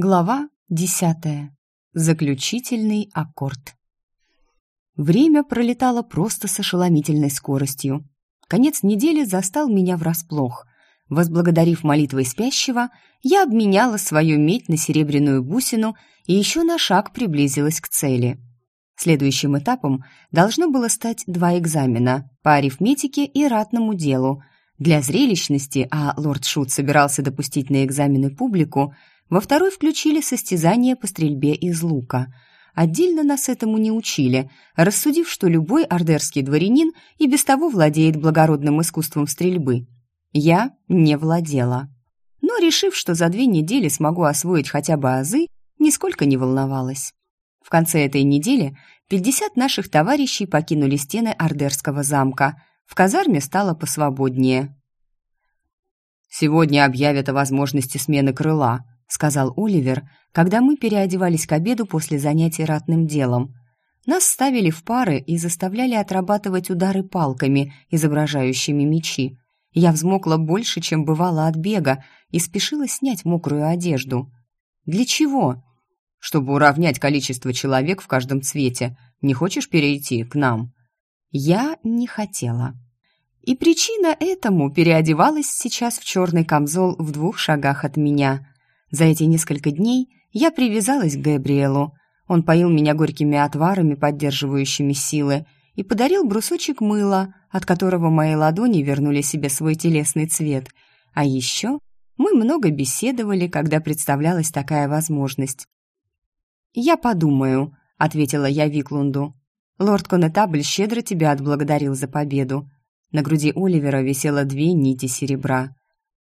Глава десятая. Заключительный аккорд. Время пролетало просто с ошеломительной скоростью. Конец недели застал меня врасплох. Возблагодарив молитвой спящего, я обменяла свою медь на серебряную бусину и еще на шаг приблизилась к цели. Следующим этапом должно было стать два экзамена по арифметике и ратному делу. Для зрелищности, а лорд Шут собирался допустить на экзамены публику – во второй включили состязание по стрельбе из лука. Отдельно нас этому не учили, рассудив, что любой ордерский дворянин и без того владеет благородным искусством стрельбы. Я не владела. Но, решив, что за две недели смогу освоить хотя бы азы, нисколько не волновалась. В конце этой недели 50 наших товарищей покинули стены Ордерского замка. В казарме стало посвободнее. «Сегодня объявят о возможности смены крыла», сказал Оливер, когда мы переодевались к обеду после занятий ратным делом. Нас ставили в пары и заставляли отрабатывать удары палками, изображающими мечи. Я взмокла больше, чем бывало от бега, и спешила снять мокрую одежду. Для чего? Чтобы уравнять количество человек в каждом цвете. Не хочешь перейти к нам? Я не хотела. И причина этому переодевалась сейчас в черный камзол в двух шагах от меня. За эти несколько дней я привязалась к Габриэлу. Он поил меня горькими отварами, поддерживающими силы, и подарил брусочек мыла, от которого мои ладони вернули себе свой телесный цвет. А еще мы много беседовали, когда представлялась такая возможность. «Я подумаю», — ответила я Виклунду. «Лорд Конетабль щедро тебя отблагодарил за победу». На груди Оливера висело две нити серебра.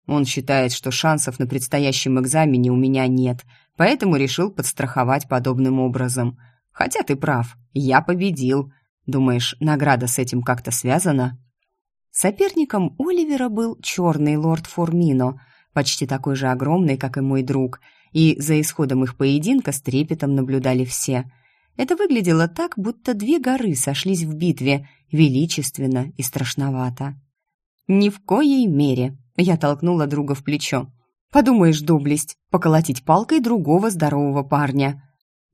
Он считает, что шансов на предстоящем экзамене у меня нет, поэтому решил подстраховать подобным образом. Хотя ты прав, я победил. Думаешь, награда с этим как-то связана? Соперником Оливера был черный лорд Формино, почти такой же огромный, как и мой друг, и за исходом их поединка с трепетом наблюдали все. Это выглядело так, будто две горы сошлись в битве, величественно и страшновато. Ни в коей мере я толкнула друга в плечо. «Подумаешь, доблесть, поколотить палкой другого здорового парня».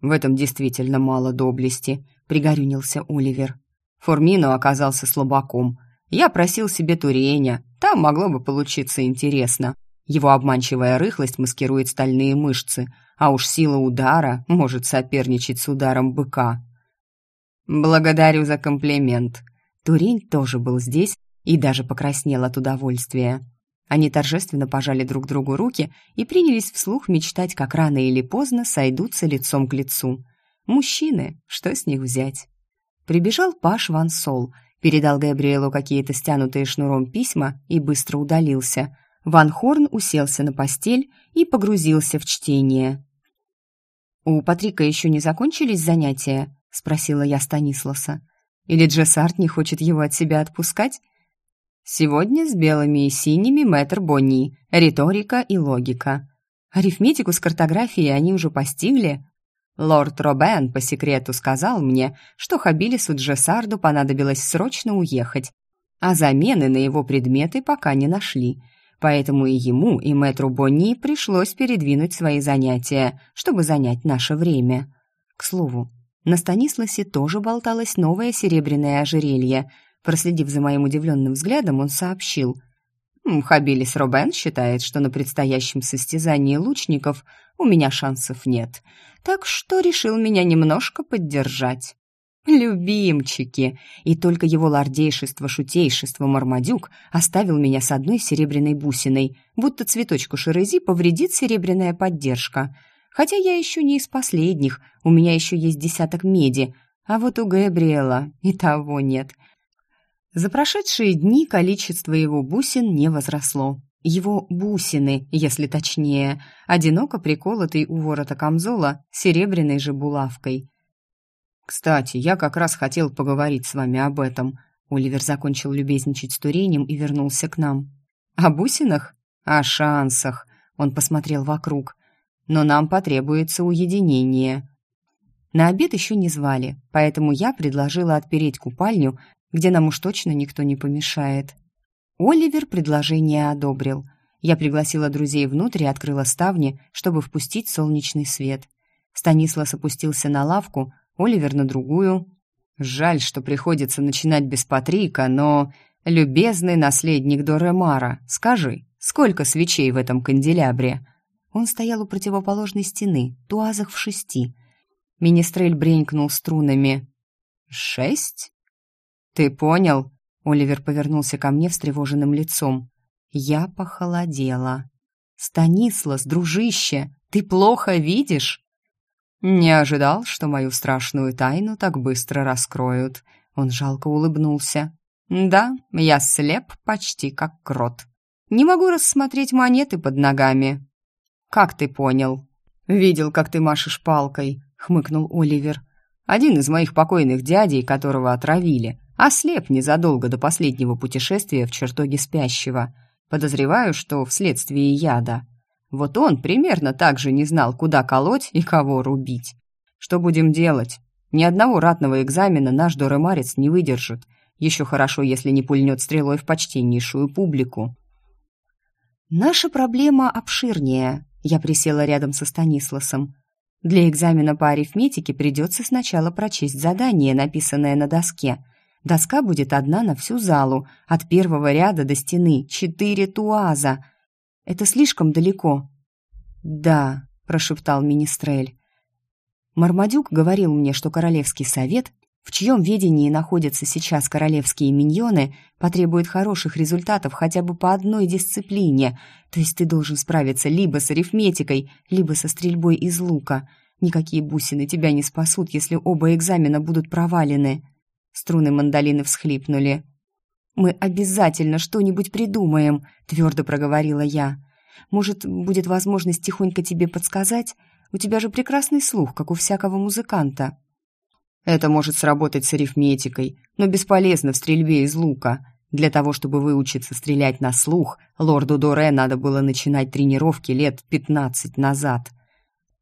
«В этом действительно мало доблести», — пригорюнился Оливер. Формино оказался слабаком. Я просил себе туреня, там могло бы получиться интересно. Его обманчивая рыхлость маскирует стальные мышцы, а уж сила удара может соперничать с ударом быка. «Благодарю за комплимент». Турень тоже был здесь и даже покраснел от удовольствия. Они торжественно пожали друг другу руки и принялись вслух мечтать, как рано или поздно сойдутся лицом к лицу. Мужчины, что с них взять? Прибежал Паш Ван Сол, передал Габриэлу какие-то стянутые шнуром письма и быстро удалился. Ван Хорн уселся на постель и погрузился в чтение. «У Патрика еще не закончились занятия?» — спросила я Станисласа. «Или Джессарт не хочет его от себя отпускать?» Сегодня с белыми и синими мэтр Бонни, риторика и логика. Арифметику с картографией они уже постигли. Лорд Робен по секрету сказал мне, что Хабилису Джессарду понадобилось срочно уехать, а замены на его предметы пока не нашли. Поэтому и ему, и мэтру Бонни пришлось передвинуть свои занятия, чтобы занять наше время. К слову, на Станисласе тоже болталось новое серебряное ожерелье – Проследив за моим удивленным взглядом, он сообщил. «Хабилис Робен считает, что на предстоящем состязании лучников у меня шансов нет, так что решил меня немножко поддержать». Любимчики! И только его лордейшество-шутейшество Мармадюк оставил меня с одной серебряной бусиной, будто цветочку Шерези повредит серебряная поддержка. Хотя я еще не из последних, у меня еще есть десяток меди, а вот у Габриэла и того нет. За прошедшие дни количество его бусин не возросло. Его бусины, если точнее, одиноко приколотый у ворота камзола серебряной же булавкой. «Кстати, я как раз хотел поговорить с вами об этом». Оливер закончил любезничать с Туренем и вернулся к нам. «О бусинах? О шансах», — он посмотрел вокруг. «Но нам потребуется уединение». На обед еще не звали, поэтому я предложила отпереть купальню где нам уж точно никто не помешает. Оливер предложение одобрил. Я пригласила друзей внутрь и открыла ставни, чтобы впустить солнечный свет. Станислас опустился на лавку, Оливер на другую. Жаль, что приходится начинать без Патрика, но... «Любезный наследник Доремара, скажи, сколько свечей в этом канделябре?» Он стоял у противоположной стены, туазах в шести. Министрель бренькнул струнами. «Шесть?» «Ты понял?» Оливер повернулся ко мне встревоженным лицом. Я похолодела. «Станислас, дружище, ты плохо видишь?» «Не ожидал, что мою страшную тайну так быстро раскроют». Он жалко улыбнулся. «Да, я слеп почти как крот. Не могу рассмотреть монеты под ногами». «Как ты понял?» «Видел, как ты машешь палкой», — хмыкнул Оливер. «Один из моих покойных дядей, которого отравили, ослеп незадолго до последнего путешествия в чертоге спящего. Подозреваю, что вследствие яда. Вот он примерно так же не знал, куда колоть и кого рубить. Что будем делать? Ни одного ратного экзамена наш доремарец не выдержит. Еще хорошо, если не пульнет стрелой в почтеннейшую публику. Наша проблема обширнее. Я присела рядом со Станисласом. Для экзамена по арифметике придется сначала прочесть задание, написанное на доске. Доска будет одна на всю залу, от первого ряда до стены, четыре туаза — это слишком далеко». «Да», — прошептал Министрель. Мармадюк говорил мне, что Королевский совет, в чьем ведении находятся сейчас королевские миньоны, потребует хороших результатов хотя бы по одной дисциплине, то есть ты должен справиться либо с арифметикой, либо со стрельбой из лука. Никакие бусины тебя не спасут, если оба экзамена будут провалены. Струны мандолины всхлипнули. «Мы обязательно что-нибудь придумаем», — твердо проговорила я. «Может, будет возможность тихонько тебе подсказать? У тебя же прекрасный слух, как у всякого музыканта». «Это может сработать с арифметикой, но бесполезно в стрельбе из лука. Для того, чтобы выучиться стрелять на слух, лорду Доре надо было начинать тренировки лет пятнадцать назад».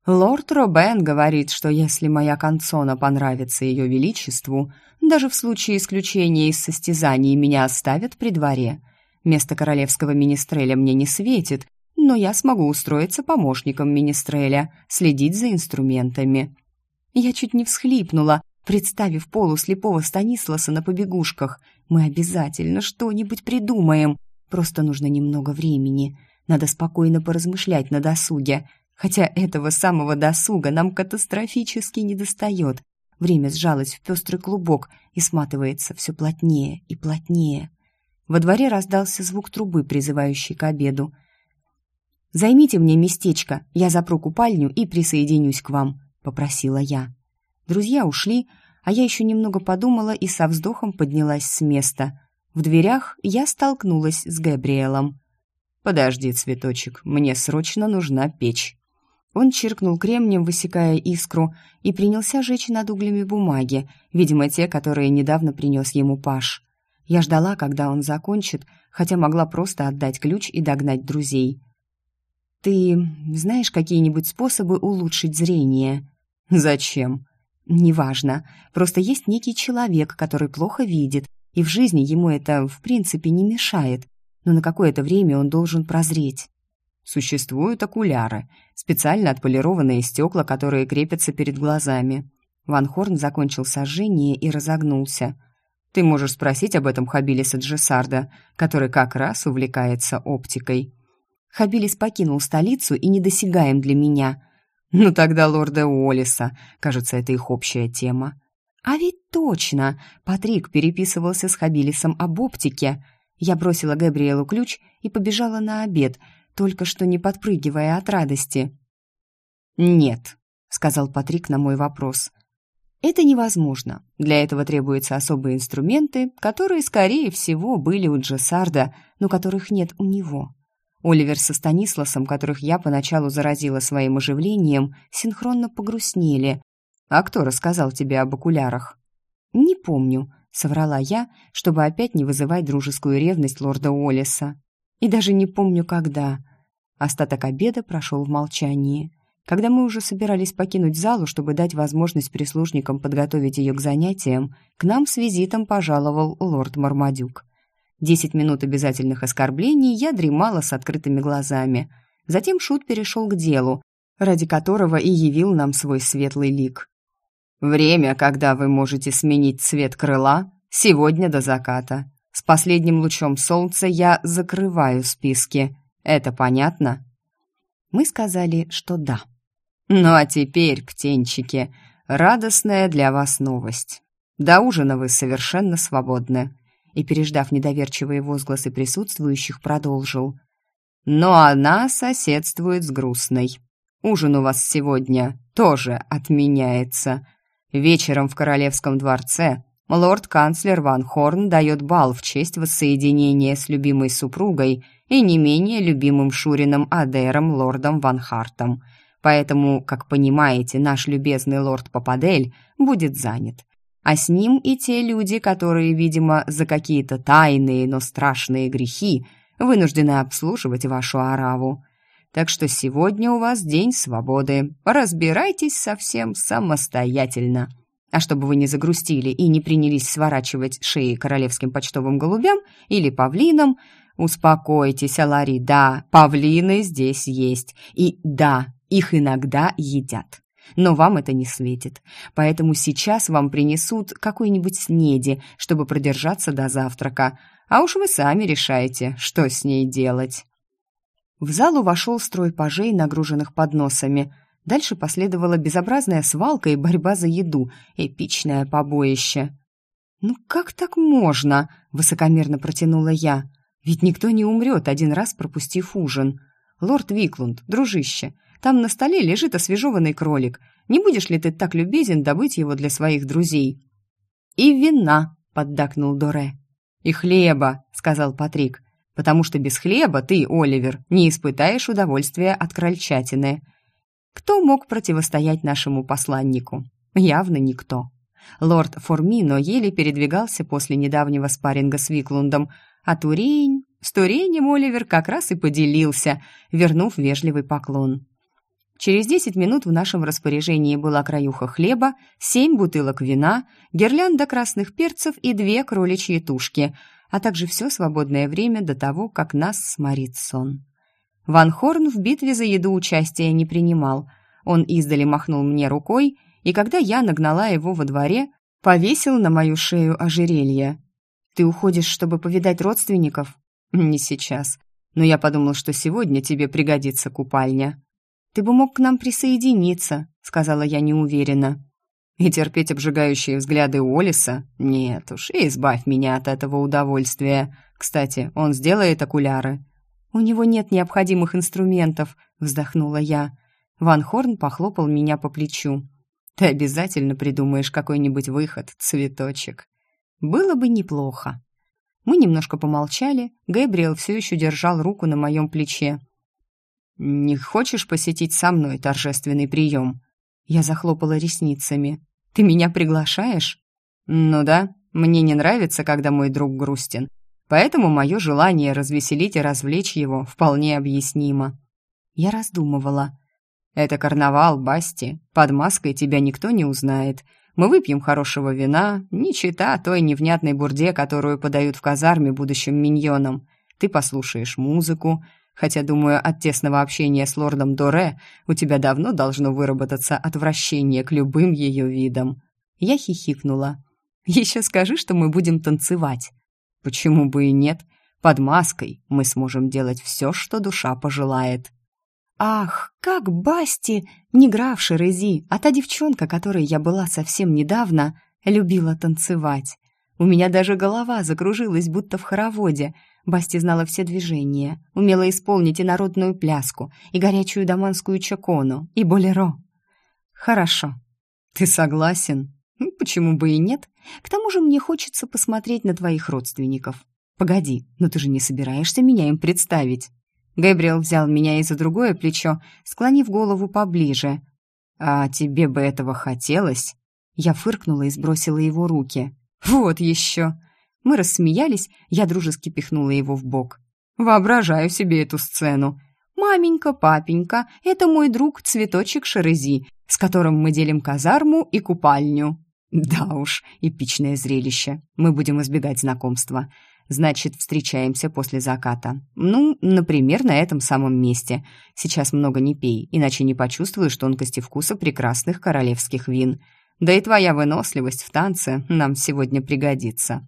Лорд Робен говорит, что если моя концона понравится ее величеству, даже в случае исключения из состязаний меня оставят при дворе. Место королевского министреля мне не светит, но я смогу устроиться помощником министреля, следить за инструментами. Я чуть не всхлипнула, представив полуслепого Станисласа на побегушках. Мы обязательно что-нибудь придумаем. Просто нужно немного времени. Надо спокойно поразмышлять на досуге хотя этого самого досуга нам катастрофически недостает. Время сжалось в пестрый клубок и сматывается все плотнее и плотнее. Во дворе раздался звук трубы, призывающий к обеду. «Займите мне местечко, я запру купальню и присоединюсь к вам», — попросила я. Друзья ушли, а я еще немного подумала и со вздохом поднялась с места. В дверях я столкнулась с Габриэлом. «Подожди, цветочек, мне срочно нужна печь». Он чиркнул кремнем, высекая искру, и принялся жечь над углями бумаги, видимо, те, которые недавно принес ему Паш. Я ждала, когда он закончит, хотя могла просто отдать ключ и догнать друзей. «Ты знаешь какие-нибудь способы улучшить зрение?» «Зачем?» «Неважно. Просто есть некий человек, который плохо видит, и в жизни ему это, в принципе, не мешает, но на какое-то время он должен прозреть». Существуют окуляры, специально отполированные стекла, которые крепятся перед глазами. Ван Хорн закончил сожжение и разогнулся. Ты можешь спросить об этом Хабилиса Джессарда, который как раз увлекается оптикой. Хабилис покинул столицу и недосягаем для меня. Ну тогда лорда Уоллиса. Кажется, это их общая тема. А ведь точно! Патрик переписывался с Хабилисом об оптике. Я бросила Габриэлу ключ и побежала на обед — только что не подпрыгивая от радости. «Нет», — сказал Патрик на мой вопрос. «Это невозможно. Для этого требуются особые инструменты, которые, скорее всего, были у Джессарда, но которых нет у него». Оливер со Станисласом, которых я поначалу заразила своим оживлением, синхронно погрустнели. «А кто рассказал тебе об окулярах?» «Не помню», — соврала я, чтобы опять не вызывать дружескую ревность лорда Уоллеса. И даже не помню, когда. Остаток обеда прошел в молчании. Когда мы уже собирались покинуть залу, чтобы дать возможность прислужникам подготовить ее к занятиям, к нам с визитом пожаловал лорд Мармадюк. Десять минут обязательных оскорблений я дремала с открытыми глазами. Затем Шут перешел к делу, ради которого и явил нам свой светлый лик. «Время, когда вы можете сменить цвет крыла, сегодня до заката. С последним лучом солнца я закрываю списки. Это понятно?» Мы сказали, что да. «Ну а теперь, птенчики, радостная для вас новость. До ужина вы совершенно свободны и, переждав недоверчивые возгласы присутствующих, продолжил. «Но она соседствует с грустной. Ужин у вас сегодня тоже отменяется. Вечером в Королевском дворце лорд-канцлер Ван Хорн дает бал в честь воссоединения с любимой супругой и не менее любимым Шурином Адером лордом Ван Хартом. Поэтому, как понимаете, наш любезный лорд Пападель будет занят а с ним и те люди, которые, видимо, за какие-то тайные, но страшные грехи вынуждены обслуживать вашу араву. Так что сегодня у вас день свободы. Разбирайтесь совсем самостоятельно. А чтобы вы не загрустили и не принялись сворачивать шеи королевским почтовым голубям или павлинам, успокойтесь, Алари, да, павлины здесь есть. И да, их иногда едят но вам это не светит. Поэтому сейчас вам принесут какой-нибудь снеди, чтобы продержаться до завтрака, а уж вы сами решаете, что с ней делать». В залу вошел строй пажей, нагруженных подносами. Дальше последовала безобразная свалка и борьба за еду, эпичное побоище. «Ну как так можно?» — высокомерно протянула я. «Ведь никто не умрет, один раз пропустив ужин. Лорд Виклунд, дружище, там на столе лежит освежеванный кролик. Не будешь ли ты так любезен добыть его для своих друзей?» «И вина», — поддакнул Доре. «И хлеба», — сказал Патрик, «потому что без хлеба ты, Оливер, не испытаешь удовольствия от крольчатины». Кто мог противостоять нашему посланнику? Явно никто. Лорд Формино еле передвигался после недавнего спарринга с Виклундом, а Турень... С Туренем Оливер как раз и поделился, вернув вежливый поклон. Через 10 минут в нашем распоряжении была краюха хлеба, семь бутылок вина, гирлянда красных перцев и две кроличьи тушки, а также все свободное время до того, как нас сморит сон. Ван Хорн в битве за еду участия не принимал. Он издали махнул мне рукой, и когда я нагнала его во дворе, повесил на мою шею ожерелье. «Ты уходишь, чтобы повидать родственников?» «Не сейчас. Но я подумал, что сегодня тебе пригодится купальня». «Ты бы мог к нам присоединиться», — сказала я неуверенно. «И терпеть обжигающие взгляды Уоллиса? Нет уж, избавь меня от этого удовольствия. Кстати, он сделает окуляры». «У него нет необходимых инструментов», — вздохнула я. Ван Хорн похлопал меня по плечу. «Ты обязательно придумаешь какой-нибудь выход, цветочек. Было бы неплохо». Мы немножко помолчали, Гэбриэл все еще держал руку на моем плече. «Не хочешь посетить со мной торжественный прием?» Я захлопала ресницами. «Ты меня приглашаешь?» «Ну да, мне не нравится, когда мой друг грустен, поэтому мое желание развеселить и развлечь его вполне объяснимо». Я раздумывала. «Это карнавал, Басти. Под маской тебя никто не узнает. Мы выпьем хорошего вина, не чита той невнятной бурде, которую подают в казарме будущим миньонам. Ты послушаешь музыку, хотя, думаю, от тесного общения с лордом Доре у тебя давно должно выработаться отвращение к любым ее видам». Я хихикнула. «Еще скажи, что мы будем танцевать». «Почему бы и нет? Под маской мы сможем делать все, что душа пожелает». Ах, как Басти, не граф Шерези, а та девчонка, которой я была совсем недавно, любила танцевать. У меня даже голова закружилась, будто в хороводе, Басти знала все движения, умела исполнить и народную пляску, и горячую даманскую чакону, и болеро. «Хорошо. Ты согласен? Ну, почему бы и нет? К тому же мне хочется посмотреть на твоих родственников. Погоди, но ты же не собираешься меня им представить?» Гэбриэл взял меня и за другое плечо, склонив голову поближе. «А тебе бы этого хотелось?» Я фыркнула и сбросила его руки. «Вот еще!» Мы рассмеялись, я дружески пихнула его в бок. «Воображаю себе эту сцену. Маменька, папенька, это мой друг Цветочек Шерези, с которым мы делим казарму и купальню». Да уж, эпичное зрелище. Мы будем избегать знакомства. Значит, встречаемся после заката. Ну, например, на этом самом месте. Сейчас много не пей, иначе не почувствуешь тонкости вкуса прекрасных королевских вин. Да и твоя выносливость в танце нам сегодня пригодится.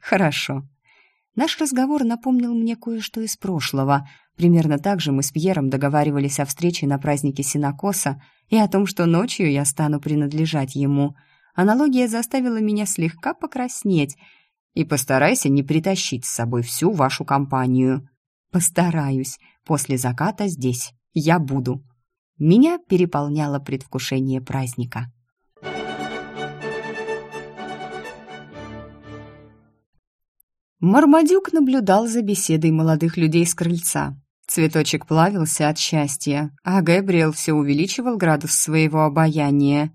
Хорошо. Наш разговор напомнил мне кое-что из прошлого. Примерно так же мы с Пьером договаривались о встрече на празднике Синокоса и о том, что ночью я стану принадлежать ему. Аналогия заставила меня слегка покраснеть — и постарайся не притащить с собой всю вашу компанию. Постараюсь. После заката здесь. Я буду. Меня переполняло предвкушение праздника. Мармадюк наблюдал за беседой молодых людей с крыльца. Цветочек плавился от счастья, а Гэбриэл все увеличивал градус своего обаяния.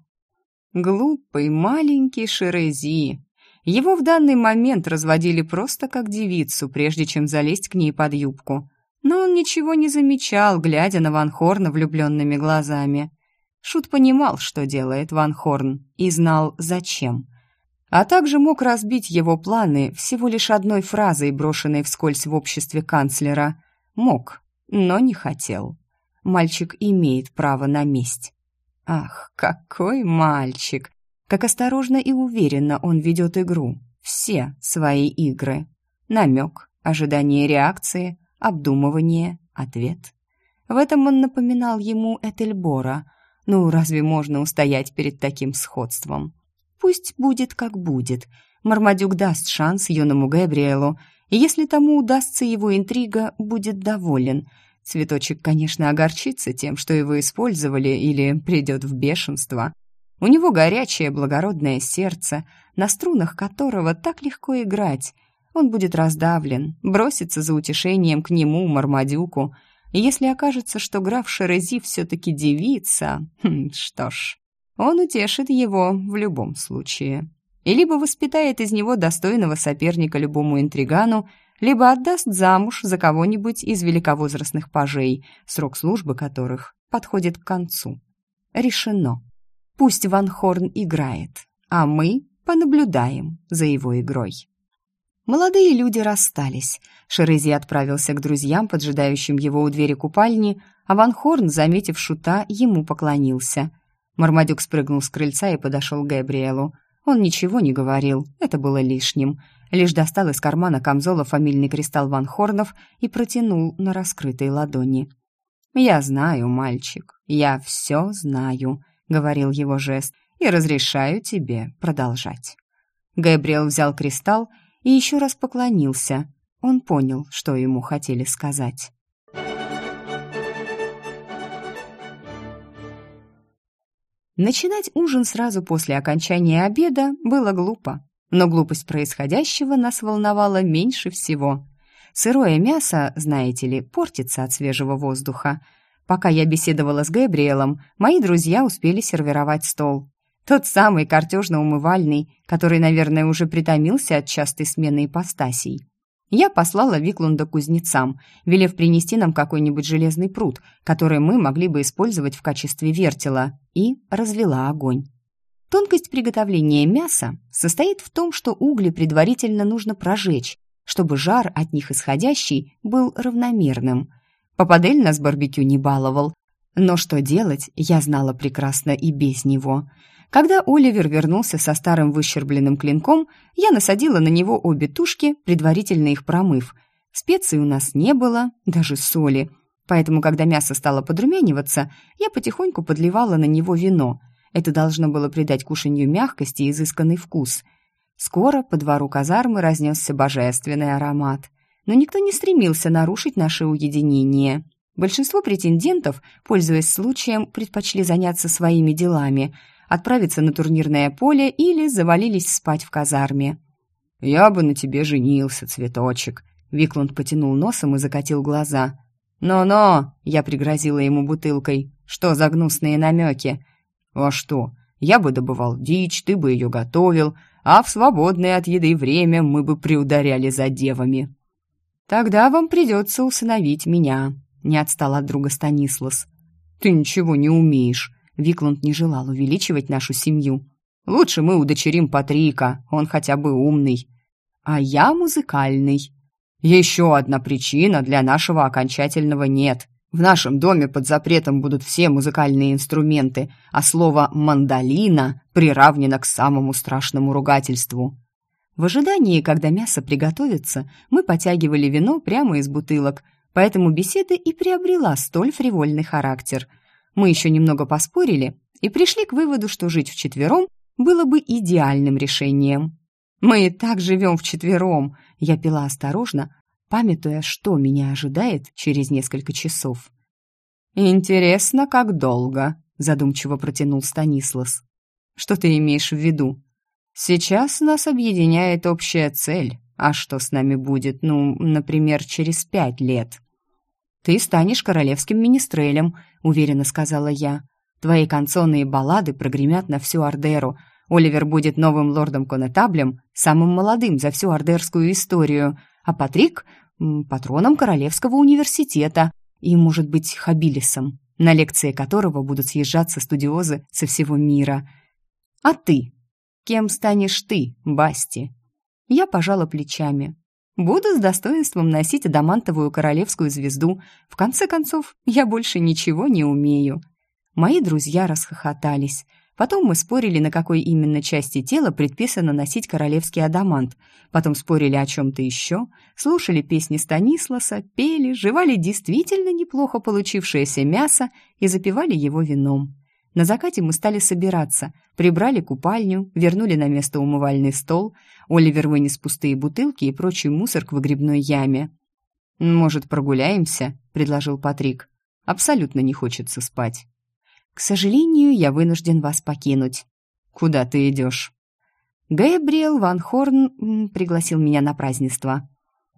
Глупый маленький Шерези, его в данный момент разводили просто как девицу, прежде чем залезть к ней под юбку. Но он ничего не замечал, глядя на Ван Хорна влюбленными глазами. Шут понимал, что делает Ван Хорн, и знал, зачем. А также мог разбить его планы всего лишь одной фразой, брошенной вскользь в обществе канцлера. Мог, но не хотел. Мальчик имеет право на месть. Ах, какой мальчик! Как осторожно и уверенно он ведет игру. Все свои игры. Намек, ожидание реакции, обдумывание, ответ. В этом он напоминал ему Этельбора. Ну, разве можно устоять перед таким сходством? Пусть будет, как будет. Мармадюк даст шанс юному Габриэлу, и если тому удастся его интрига, будет доволен. Цветочек, конечно, огорчится тем, что его использовали, или придет в бешенство. У него горячее благородное сердце, на струнах которого так легко играть. Он будет раздавлен, бросится за утешением к нему, Мармадюку. Если окажется, что граф Шерези все-таки девица, хм, что ж, он утешит его в любом случае. И либо воспитает из него достойного соперника любому интригану, либо отдаст замуж за кого-нибудь из великовозрастных пажей, срок службы которых подходит к концу. Решено. Пусть Ван Хорн играет, а мы понаблюдаем за его игрой. Молодые люди расстались. Шерези отправился к друзьям, поджидающим его у двери купальни, а Ван Хорн, заметив шута, ему поклонился. Мармадюк спрыгнул с крыльца и подошел к Габриэлу. Он ничего не говорил, это было лишним. Лишь достал из кармана камзола фамильный кристалл Ван Хорнов и протянул на раскрытой ладони. «Я знаю, мальчик, я все знаю», — говорил его жест, «и разрешаю тебе продолжать». Габриэл взял кристалл и еще раз поклонился. Он понял, что ему хотели сказать. Начинать ужин сразу после окончания обеда было глупо, но глупость происходящего нас волновала меньше всего. Сырое мясо, знаете ли, портится от свежего воздуха, Пока я беседовала с Габриэлом, мои друзья успели сервировать стол. Тот самый картежно-умывальный, который, наверное, уже притомился от частой смены ипостасей. Я послала Виклунда кузнецам, велев принести нам какой-нибудь железный пруд, который мы могли бы использовать в качестве вертела, и развела огонь. Тонкость приготовления мяса состоит в том, что угли предварительно нужно прожечь, чтобы жар от них исходящий был равномерным – Пападель нас барбекю не баловал. Но что делать, я знала прекрасно и без него. Когда Оливер вернулся со старым выщербленным клинком, я насадила на него обе тушки, предварительно их промыв. Специй у нас не было, даже соли. Поэтому, когда мясо стало подрумяниваться, я потихоньку подливала на него вино. Это должно было придать кушанью мягкости и изысканный вкус. Скоро по двору казармы разнесся божественный аромат но никто не стремился нарушить наше уединение. Большинство претендентов, пользуясь случаем, предпочли заняться своими делами, отправиться на турнирное поле или завалились спать в казарме. «Я бы на тебе женился, цветочек», — Виклунд потянул носом и закатил глаза. «Но-но!» — я пригрозила ему бутылкой. «Что за гнусные намеки?» «А что? Я бы добывал дичь, ты бы ее готовил, а в свободное от еды время мы бы приударяли за девами». «Тогда вам придется усыновить меня», — не отстал от друга Станислас. «Ты ничего не умеешь», — Виклунд не желал увеличивать нашу семью. «Лучше мы удочерим Патрика, он хотя бы умный». а я музыкальный. Еще одна причина для нашего окончательного «нет». В нашем доме под запретом будут все музыкальные инструменты, а слово «мандолина» приравнено к самому страшному ругательству. В ожидании, когда мясо приготовится, мы потягивали вино прямо из бутылок, поэтому беседа и приобрела столь фривольный характер. Мы еще немного поспорили и пришли к выводу, что жить вчетвером было бы идеальным решением. «Мы и так живем вчетвером», — я пила осторожно, памятуя, что меня ожидает через несколько часов. «Интересно, как долго», — задумчиво протянул Станислас. «Что ты имеешь в виду?» «Сейчас нас объединяет общая цель. А что с нами будет, ну, например, через пять лет?» «Ты станешь королевским министрелем», — уверенно сказала я. «Твои канцоны и баллады прогремят на всю Ардеру. Оливер будет новым лордом-конетаблем, самым молодым за всю ардерскую историю, а Патрик патроном Королевского университета и, может быть, Хабилисом, на лекции которого будут съезжаться студиозы со всего мира. А ты? Кем станешь ты, Басти? Я пожала плечами. Буду с достоинством носить адамантовую королевскую звезду. В конце концов, я больше ничего не умею. Мои друзья расхохотались – Потом мы спорили, на какой именно части тела предписано носить королевский адамант. Потом спорили о чем-то еще, слушали песни Станисласа, пели, жевали действительно неплохо получившееся мясо и запивали его вином. На закате мы стали собираться, прибрали купальню, вернули на место умывальный стол, Оливер вынес пустые бутылки и прочий мусор к выгребной яме. «Может, прогуляемся?» — предложил Патрик. «Абсолютно не хочется спать». «К сожалению, я вынужден вас покинуть». «Куда ты идешь?» «Гэбриэл Ван Хорн пригласил меня на празднество».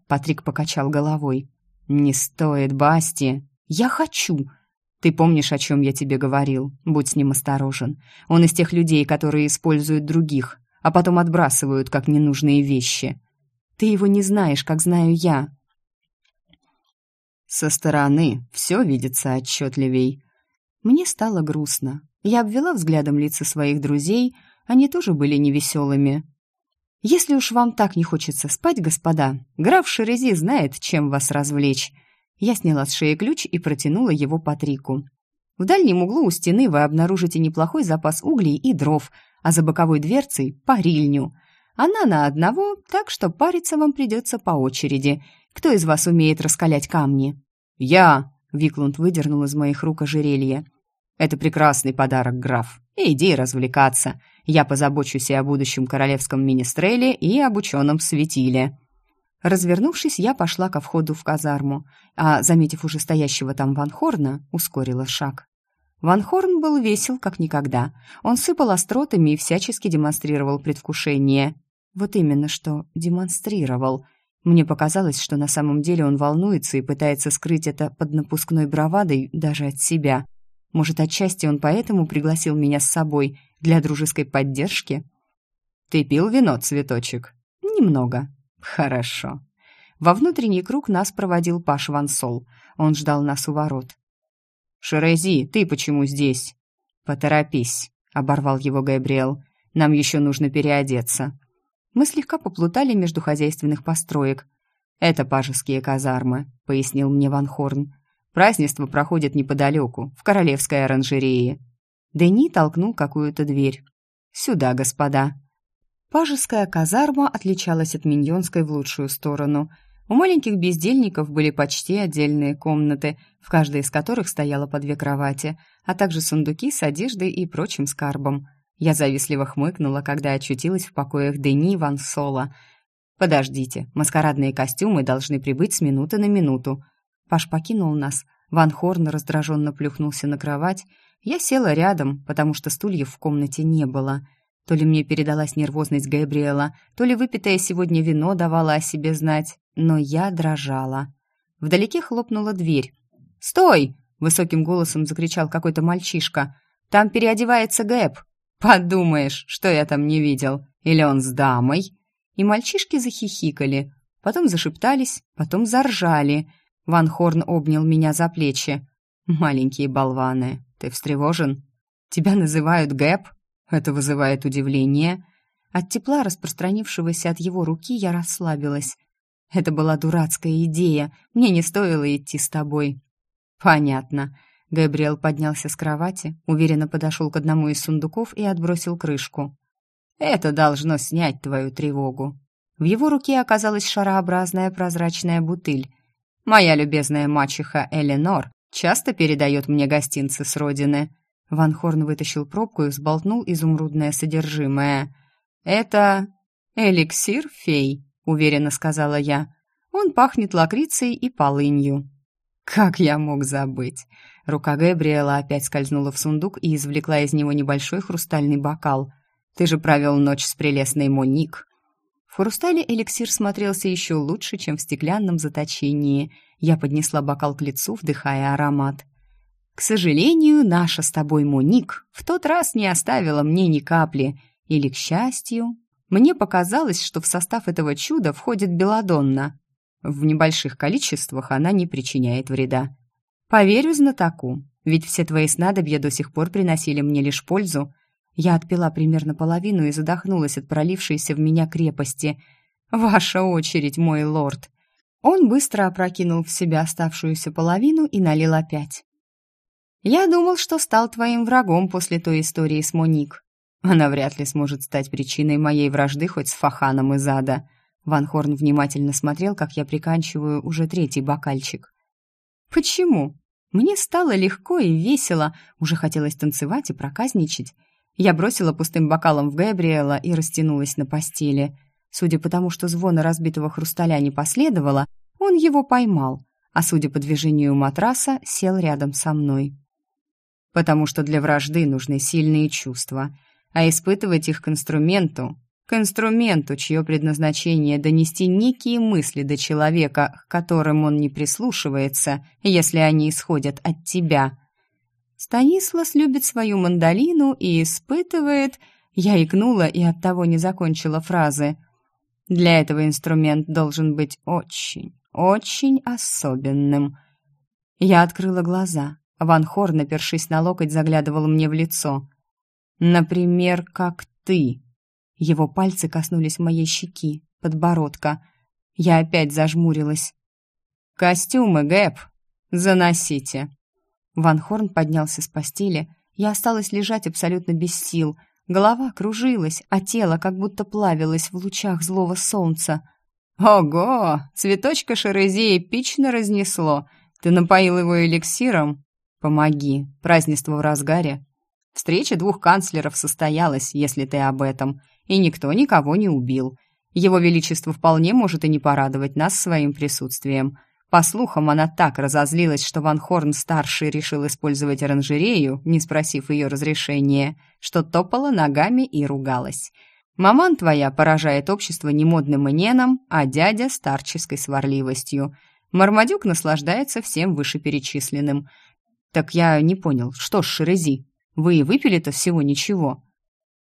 Патрик покачал головой. «Не стоит, Басти. Я хочу. Ты помнишь, о чем я тебе говорил? Будь с ним осторожен. Он из тех людей, которые используют других, а потом отбрасывают как ненужные вещи. Ты его не знаешь, как знаю я». Со стороны все видится отчетливей. Мне стало грустно. Я обвела взглядом лица своих друзей, они тоже были невеселыми. «Если уж вам так не хочется спать, господа, граф Шерези знает, чем вас развлечь». Я сняла с шеи ключ и протянула его Патрику. В дальнем углу у стены вы обнаружите неплохой запас углей и дров, а за боковой дверцей — парильню. Она на одного, так что париться вам придется по очереди. Кто из вас умеет раскалять камни?» «Я!» — Виклунд выдернул из моих рук ожерелье. Это прекрасный подарок, граф. Иди развлекаться. Я позабочусь и о будущем королевском министреле, и об ученом светиле». Развернувшись, я пошла ко входу в казарму, а, заметив уже стоящего там Ван Хорна, ускорила шаг. Ван Хорн был весел, как никогда. Он сыпал остротами и всячески демонстрировал предвкушение. Вот именно что демонстрировал. Мне показалось, что на самом деле он волнуется и пытается скрыть это под напускной бравадой даже от себя. Может, отчасти он поэтому пригласил меня с собой для дружеской поддержки? Ты пил вино, цветочек? Немного. Хорошо. Во внутренний круг нас проводил Паш Вансол. Он ждал нас у ворот. «Шерези, ты почему здесь?» «Поторопись», — оборвал его Габриэл. «Нам еще нужно переодеться». Мы слегка поплутали между хозяйственных построек. «Это пажеские казармы», — пояснил мне Ван Хорн. Празднество проходит неподалеку, в королевской оранжерее». Дени толкнул какую-то дверь. «Сюда, господа». Пажеская казарма отличалась от миньонской в лучшую сторону. У маленьких бездельников были почти отдельные комнаты, в каждой из которых стояло по две кровати, а также сундуки с одеждой и прочим скарбом. Я завистливо хмыкнула, когда очутилась в покоях Дени Ван Соло. «Подождите, маскарадные костюмы должны прибыть с минуты на минуту», Паш покинул нас. Ван Хорн раздраженно плюхнулся на кровать. Я села рядом, потому что стульев в комнате не было. То ли мне передалась нервозность Габриэла, то ли выпитое сегодня вино давало о себе знать, но я дрожала. Вдалеке хлопнула дверь. «Стой!» — высоким голосом закричал какой-то мальчишка. «Там переодевается Гэб!» «Подумаешь, что я там не видел! Или он с дамой?» И мальчишки захихикали, потом зашептались, потом заржали — Ван Хорн обнял меня за плечи. «Маленькие болваны, ты встревожен? Тебя называют Гэп? Это вызывает удивление. От тепла, распространившегося от его руки, я расслабилась. Это была дурацкая идея, мне не стоило идти с тобой. Понятно. Габриэл поднялся с кровати, уверенно подошел к одному из сундуков и отбросил крышку. Это должно снять твою тревогу. В его руке оказалась шарообразная прозрачная бутыль. Моя любезная мачеха Эленор часто передает мне гостинцы с родины. Ван Хорн вытащил пробку и взболтнул изумрудное содержимое. «Это эликсир фей», — уверенно сказала я. «Он пахнет лакрицей и полынью». «Как я мог забыть?» Рука Габриэла опять скользнула в сундук и извлекла из него небольшой хрустальный бокал. «Ты же провел ночь с прелестной Моник. В хрустале эликсир смотрелся еще лучше, чем в стеклянном заточении. Я поднесла бокал к лицу, вдыхая аромат. «К сожалению, наша с тобой Моник в тот раз не оставила мне ни капли. Или, к счастью, мне показалось, что в состав этого чуда входит белладонна. В небольших количествах она не причиняет вреда. Поверю знатоку, ведь все твои снадобья до сих пор приносили мне лишь пользу, я отпила примерно половину и задохнулась от пролившейся в меня крепости. «Ваша очередь, мой лорд!» Он быстро опрокинул в себя оставшуюся половину и налил опять. «Я думал, что стал твоим врагом после той истории с Моник. Она вряд ли сможет стать причиной моей вражды хоть с Фаханом из ада». Ван Хорн внимательно смотрел, как я приканчиваю уже третий бокальчик. «Почему?» Мне стало легко и весело, уже хотелось танцевать и проказничать. Я бросила пустым бокалом в Габриэла и растянулась на постели. Судя по тому, что звона разбитого хрусталя не последовало, он его поймал, а судя по движению матраса, сел рядом со мной. Потому что для вражды нужны сильные чувства, а испытывать их к инструменту, к инструменту, чье предназначение донести некие мысли до человека, к которым он не прислушивается, если они исходят от тебя – Станислас любит свою мандолину и испытывает... Я икнула и оттого не закончила фразы. Для этого инструмент должен быть очень, очень особенным. Я открыла глаза. Ван Хор, напершись на локоть, заглядывал мне в лицо. «Например, как ты». Его пальцы коснулись моей щеки, подбородка. Я опять зажмурилась. «Костюмы, Гэп, заносите». Ван Хорн поднялся с постели. Я осталась лежать абсолютно без сил. Голова кружилась, а тело как будто плавилось в лучах злого солнца. «Ого! Цветочка Шерези эпично разнесло. Ты напоил его эликсиром? Помоги. Празднество в разгаре. Встреча двух канцлеров состоялась, если ты об этом, и никто никого не убил. Его Величество вполне может и не порадовать нас своим присутствием. По слухам, она так разозлилась, что Ван Хорн-старший решил использовать оранжерею, не спросив ее разрешения, что топала ногами и ругалась. «Маман твоя поражает общество немодным иненом, а дядя – старческой сварливостью. Мармадюк наслаждается всем вышеперечисленным. Так я не понял, что ж, Шерези, вы и выпили-то всего ничего?»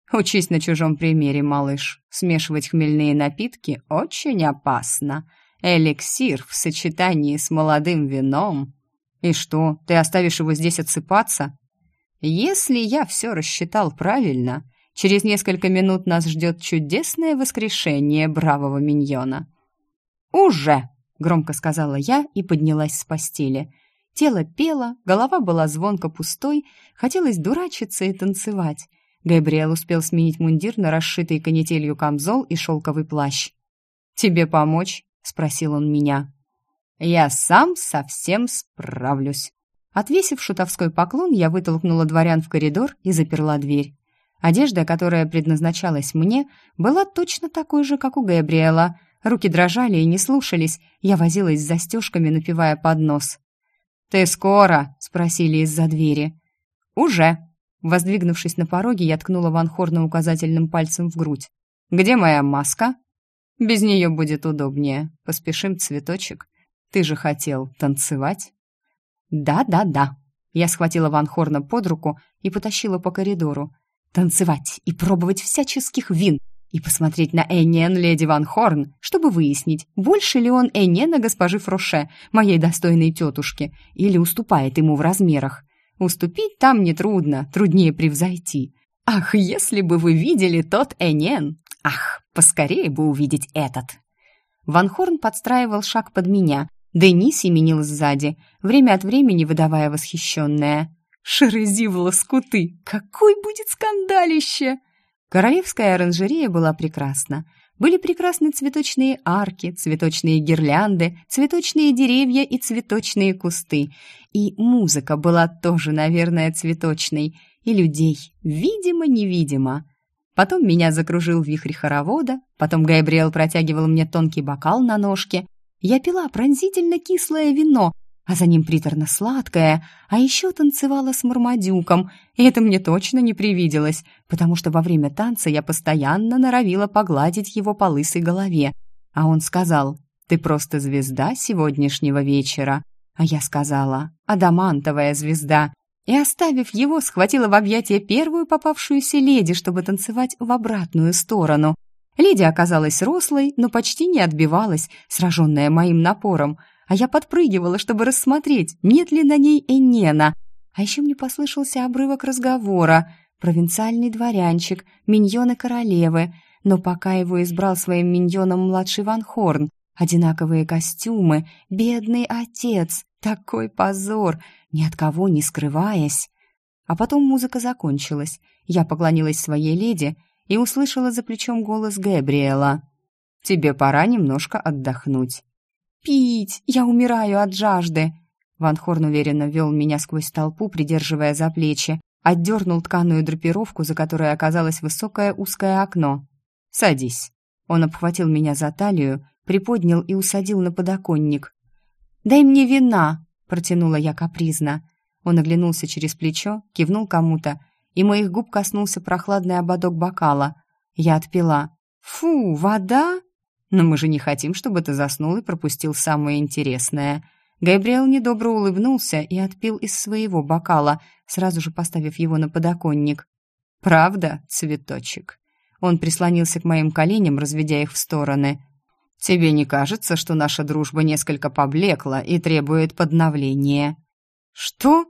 «Учись на чужом примере, малыш. Смешивать хмельные напитки очень опасно», Эликсир в сочетании с молодым вином. И что, ты оставишь его здесь отсыпаться? Если я все рассчитал правильно, через несколько минут нас ждет чудесное воскрешение бравого миньона. «Уже!» — громко сказала я и поднялась с постели. Тело пело, голова была звонко пустой, хотелось дурачиться и танцевать. Габриэл успел сменить мундир на расшитый канителью камзол и шелковый плащ. «Тебе помочь?» Спросил он меня. «Я сам совсем справлюсь». Отвесив шутовской поклон, я вытолкнула дворян в коридор и заперла дверь. Одежда, которая предназначалась мне, была точно такой же, как у Габриэла. Руки дрожали и не слушались, я возилась с застежками, напивая под нос. «Ты скоро?» — спросили из-за двери. «Уже». Воздвигнувшись на пороге, я ткнула Ван Хорна указательным пальцем в грудь. «Где моя маска?» Без нее будет удобнее. Поспешим, цветочек. Ты же хотел танцевать? Да-да-да. Я схватила Ван Хорна под руку и потащила по коридору. Танцевать и пробовать всяческих вин и посмотреть на Энниен леди Ван Хорн, чтобы выяснить, больше ли он Энниена госпожи Фроше, моей достойной тетушки, или уступает ему в размерах. Уступить там нетрудно, труднее превзойти. Ах, если бы вы видели тот Энен! Ах, поскорее бы увидеть этот. Ван Хорн подстраивал шаг под меня. Денис именил сзади, время от времени выдавая восхищенное. «Шерези в лоскуты! Какой будет скандалище!» Королевская оранжерея была прекрасна. Были прекрасны цветочные арки, цветочные гирлянды, цветочные деревья и цветочные кусты. И музыка была тоже, наверное, цветочной. И людей, видимо-невидимо. Потом меня закружил вихрь хоровода, потом Габриэл протягивал мне тонкий бокал на ножке. Я пила пронзительно кислое вино, а за ним приторно-сладкое, а еще танцевала с Мармадюком, и это мне точно не привиделось, потому что во время танца я постоянно норовила погладить его по лысой голове, а он сказал «Ты просто звезда сегодняшнего вечера», а я сказала «Адамантовая звезда», и, оставив его, схватила в объятия первую попавшуюся леди, чтобы танцевать в обратную сторону. Леди оказалась рослой, но почти не отбивалась, сраженная моим напором – а я подпрыгивала, чтобы рассмотреть, нет ли на ней Энена. А еще мне послышался обрывок разговора. Провинциальный дворянчик, миньоны королевы. Но пока его избрал своим миньоном младший Ван Хорн, одинаковые костюмы, бедный отец, такой позор, ни от кого не скрываясь. А потом музыка закончилась. Я поклонилась своей леди и услышала за плечом голос Гэбриэла. «Тебе пора немножко отдохнуть». «Пить! Я умираю от жажды!» Ван Хорн уверенно вел меня сквозь толпу, придерживая за плечи, отдернул тканую драпировку, за которой оказалось высокое узкое окно. «Садись». Он обхватил меня за талию, приподнял и усадил на подоконник. «Дай мне вина!» — протянула я капризно. Он оглянулся через плечо, кивнул кому-то, и моих губ коснулся прохладный ободок бокала. Я отпила. «Фу, вода?» Но мы же не хотим, чтобы ты заснул и пропустил самое интересное». Габриэл недобро улыбнулся и отпил из своего бокала, сразу же поставив его на подоконник. «Правда, цветочек?» Он прислонился к моим коленям, разведя их в стороны. «Тебе не кажется, что наша дружба несколько поблекла и требует подновления?» «Что?»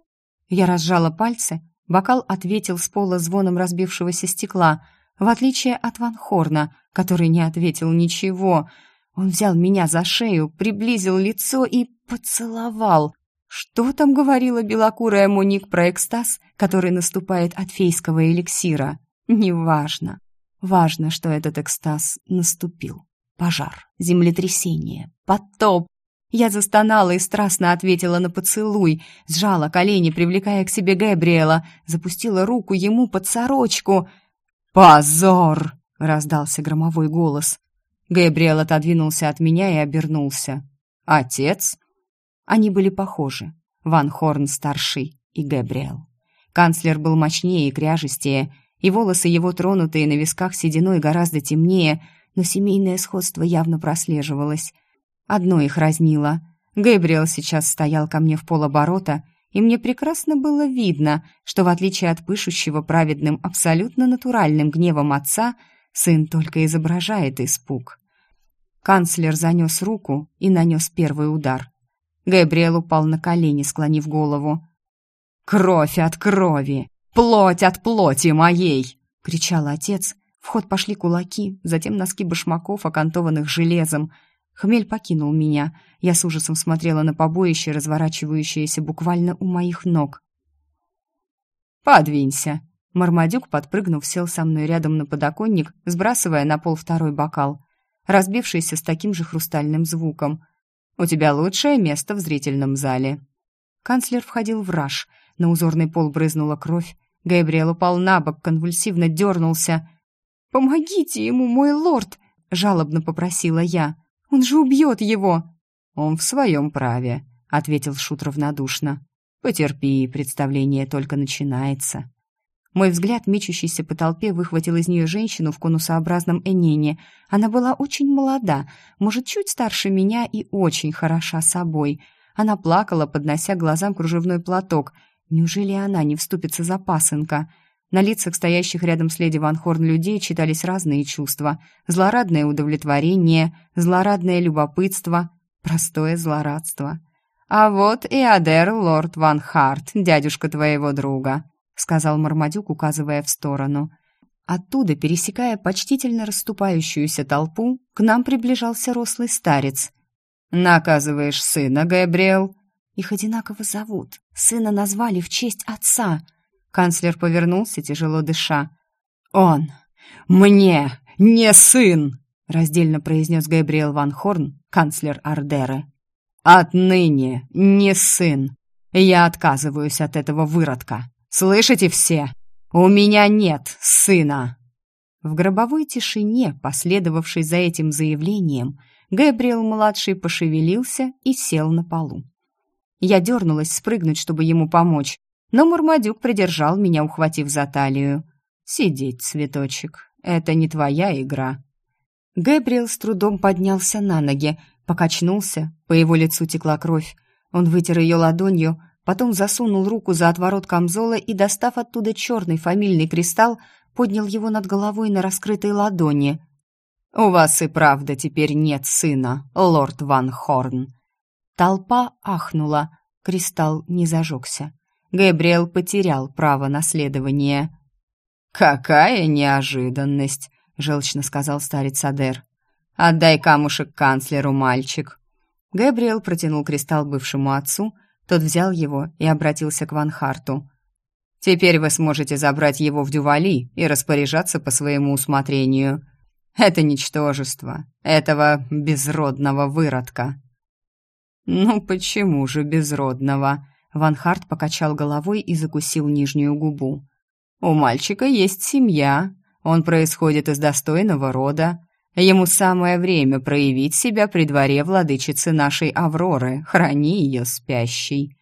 Я разжала пальцы. Бокал ответил с пола звоном разбившегося стекла — в отличие от Ван Хорна, который не ответил ничего. Он взял меня за шею, приблизил лицо и поцеловал. Что там говорила белокурая Моник про экстаз, который наступает от фейского эликсира? Неважно. Важно, что этот экстаз наступил. Пожар, землетрясение, потоп. Я застонала и страстно ответила на поцелуй, сжала колени, привлекая к себе Габриэла, запустила руку ему под сорочку — «Позор!» — раздался громовой голос. Габриэл отодвинулся от меня и обернулся. «Отец?» Они были похожи. Ван Хорн старший и Габриэл. Канцлер был мощнее и кряжестее, и волосы его, тронутые на висках сединой, гораздо темнее, но семейное сходство явно прослеживалось. Одно их разнило. Габриэл сейчас стоял ко мне в полоборота и мне прекрасно было видно, что в отличие от пышущего праведным абсолютно натуральным гневом отца, сын только изображает испуг. Канцлер занес руку и нанес первый удар. Габриэл упал на колени, склонив голову. «Кровь от крови! Плоть от плоти моей!» — кричал отец. В ход пошли кулаки, затем носки башмаков, окантованных железом — Хмель покинул меня. Я с ужасом смотрела на побоище, разворачивающееся буквально у моих ног. «Подвинься!» Мармадюк, подпрыгнув, сел со мной рядом на подоконник, сбрасывая на пол второй бокал, разбившийся с таким же хрустальным звуком. «У тебя лучшее место в зрительном зале». Канцлер входил в раж. На узорный пол брызнула кровь. Габриэл упал на бок, конвульсивно дернулся. «Помогите ему, мой лорд!» — жалобно попросила я. Он же убьет его!» «Он в своем праве», — ответил Шут равнодушно. «Потерпи, представление только начинается». Мой взгляд, мечущийся по толпе, выхватил из нее женщину в конусообразном энене. Она была очень молода, может, чуть старше меня и очень хороша собой. Она плакала, поднося глазам кружевной платок. Неужели она не вступится за пасынка?» На лицах стоящих рядом с леди Ван Хорн людей читались разные чувства. Злорадное удовлетворение, злорадное любопытство, простое злорадство. «А вот и Адер, лорд Ван Харт, дядюшка твоего друга», — сказал Мармадюк, указывая в сторону. Оттуда, пересекая почтительно расступающуюся толпу, к нам приближался рослый старец. «Наказываешь сына, Габриэл?» «Их одинаково зовут. Сына назвали в честь отца». Канцлер повернулся, тяжело дыша. «Он мне не сын!» раздельно произнес Габриэл Ван Хорн, канцлер Ардеры. «Отныне не сын. Я отказываюсь от этого выродка. Слышите все? У меня нет сына!» В гробовой тишине, последовавшей за этим заявлением, Габриэл-младший пошевелился и сел на полу. Я дернулась спрыгнуть, чтобы ему помочь, но Мармадюк придержал меня, ухватив за талию. «Сидеть, цветочек, это не твоя игра». Гэбриэл с трудом поднялся на ноги, покачнулся, по его лицу текла кровь. Он вытер ее ладонью, потом засунул руку за отворот камзола и, достав оттуда черный фамильный кристалл, поднял его над головой на раскрытой ладони. «У вас и правда теперь нет сына, лорд Ван Хорн». Толпа ахнула, кристалл не зажегся. Гэбриэл потерял право наследования. «Какая неожиданность!» — желчно сказал старец Адер. «Отдай камушек канцлеру, мальчик». Габриэл протянул кристалл бывшему отцу, тот взял его и обратился к Ван Харту. «Теперь вы сможете забрать его в Дювали и распоряжаться по своему усмотрению. Это ничтожество, этого безродного выродка». «Ну почему же безродного?» Ван Харт покачал головой и закусил нижнюю губу. «У мальчика есть семья, он происходит из достойного рода. Ему самое время проявить себя при дворе владычицы нашей Авроры. Храни ее спящей».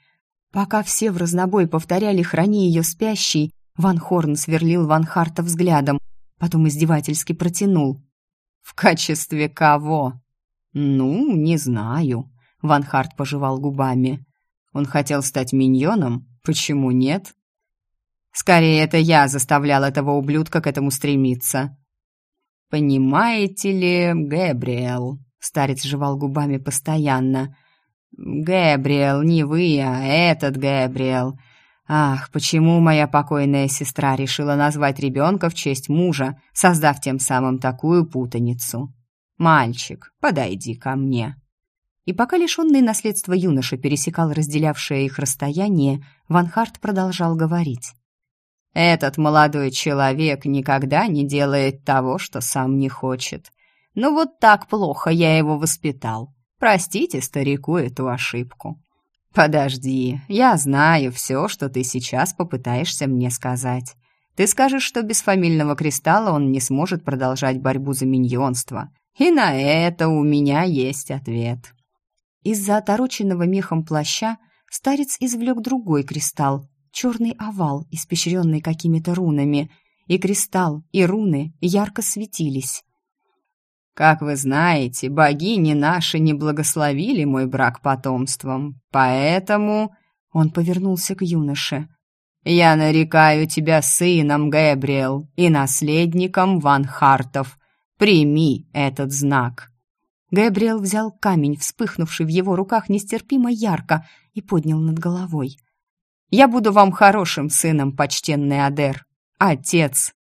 Пока все в разнобой повторяли «храни ее спящей», Ван Хорн сверлил Ван Харта взглядом, потом издевательски протянул. «В качестве кого?» «Ну, не знаю», — Ван Харт пожевал губами. «Он хотел стать миньоном? Почему нет?» Скорее, это я заставлял этого ублюдка к этому стремиться. «Понимаете ли, Гэбриэл?» Старец жевал губами постоянно. «Гэбриэл, не вы, а этот Гэбриэл. Ах, почему моя покойная сестра решила назвать ребенка в честь мужа, создав тем самым такую путаницу? Мальчик, подойди ко мне». И пока лишенный наследства юноша пересекал разделявшее их расстояние, Ван Харт продолжал говорить. Этот молодой человек никогда не делает того, что сам не хочет. Ну вот так плохо я его воспитал. Простите старику эту ошибку. Подожди, я знаю все, что ты сейчас попытаешься мне сказать. Ты скажешь, что без фамильного кристалла он не сможет продолжать борьбу за миньонство. И на это у меня есть ответ. Из-за отороченного мехом плаща старец извлек другой кристалл, черный овал, испещренный какими-то рунами, и кристалл, и руны ярко светились. «Как вы знаете, богини наши не благословили мой брак потомством, поэтому...» Он повернулся к юноше. «Я нарекаю тебя сыном, Гэбриэл, и наследником Ван Хартов. Прими этот знак». Гэбриэл взял камень, вспыхнувший в его руках нестерпимо ярко, и поднял над головой. Я буду вам хорошим сыном, почтенный Адер. Отец!»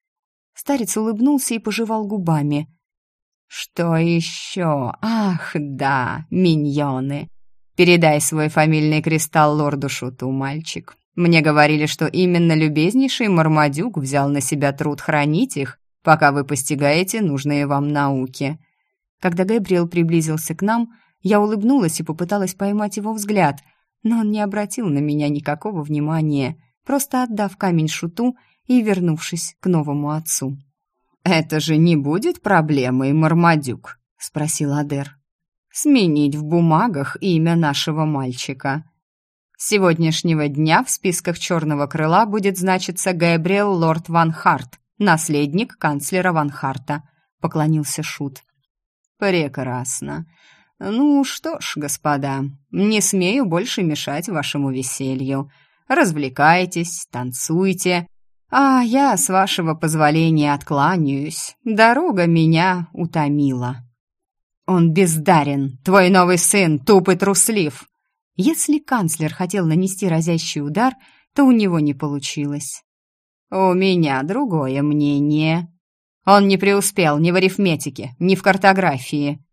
Старец улыбнулся и пожевал губами. «Что еще? Ах, да, миньоны! Передай свой фамильный кристалл лорду Шуту, мальчик. Мне говорили, что именно любезнейший Мармадюк взял на себя труд хранить их, пока вы постигаете нужные вам науки». Когда Габриэл приблизился к нам, я улыбнулась и попыталась поймать его взгляд — но он не обратил на меня никакого внимания, просто отдав камень шуту и вернувшись к новому отцу. «Это же не будет проблемой, Мармадюк?» — спросил Адер. «Сменить в бумагах имя нашего мальчика. С сегодняшнего дня в списках «Черного крыла» будет значиться Габриэл Лорд Ван Харт, наследник канцлера Ван Харта», — поклонился Шут. «Прекрасно. «Ну что ж, господа, не смею больше мешать вашему веселью. Развлекайтесь, танцуйте, а я, с вашего позволения, откланяюсь. Дорога меня утомила». «Он бездарен, твой новый сын туп и труслив». Если канцлер хотел нанести разящий удар, то у него не получилось. «У меня другое мнение. Он не преуспел ни в арифметике, ни в картографии.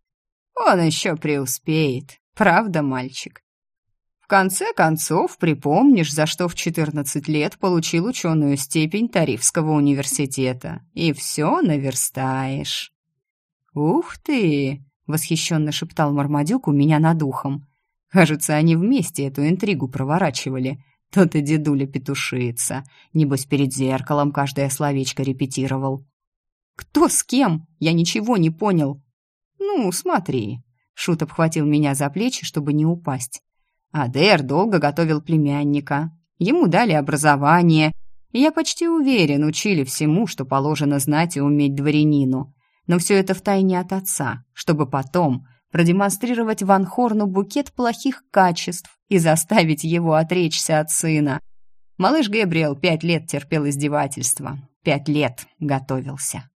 Он еще преуспеет, правда, мальчик? В конце концов, припомнишь, за что в 14 лет получил ученую степень Тарифского университета, и все наверстаешь». «Ух ты!» — восхищенно шептал Мармадюк у меня над ухом. Кажется, они вместе эту интригу проворачивали. Тот и дедуля петушится. Небось, перед зеркалом каждое словечко репетировал. «Кто с кем? Я ничего не понял». «Ну, смотри». Шут обхватил меня за плечи, чтобы не упасть. Адер долго готовил племянника. Ему дали образование, я почти уверен, учили всему, что положено знать и уметь дворянину. Но все это втайне от отца, чтобы потом продемонстрировать Ван Хорну букет плохих качеств и заставить его отречься от сына. Малыш Гэбриэл пять лет терпел издевательства, пять лет готовился.